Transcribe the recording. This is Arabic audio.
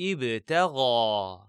إبتغى.